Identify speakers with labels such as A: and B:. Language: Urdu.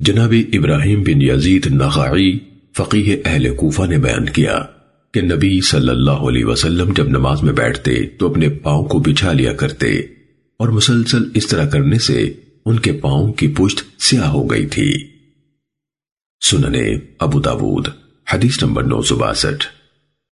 A: جناب ابراہیم بن یزید نخعی فقیہ اہل کوفہ نے بیان کیا کہ نبی صلی اللہ علیہ وسلم جب نماز میں بیٹھتے تو اپنے پاؤں کو بچھا لیا کرتے اور مسلسل اس طرح کرنے سے ان کے پاؤں کی پشت سیاہ ہو گئی تھی۔ سننے ابو داود، حدیث نمبر نو سو باسٹھ۔